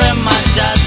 remacha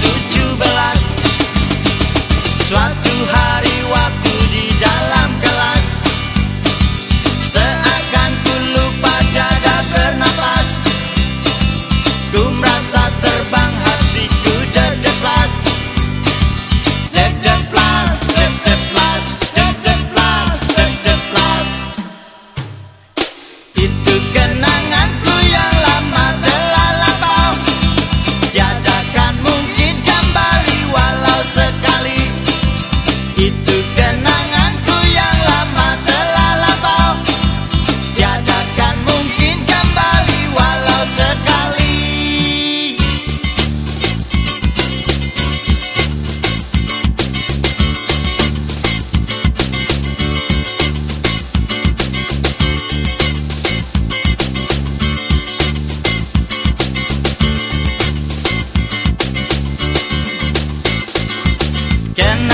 Can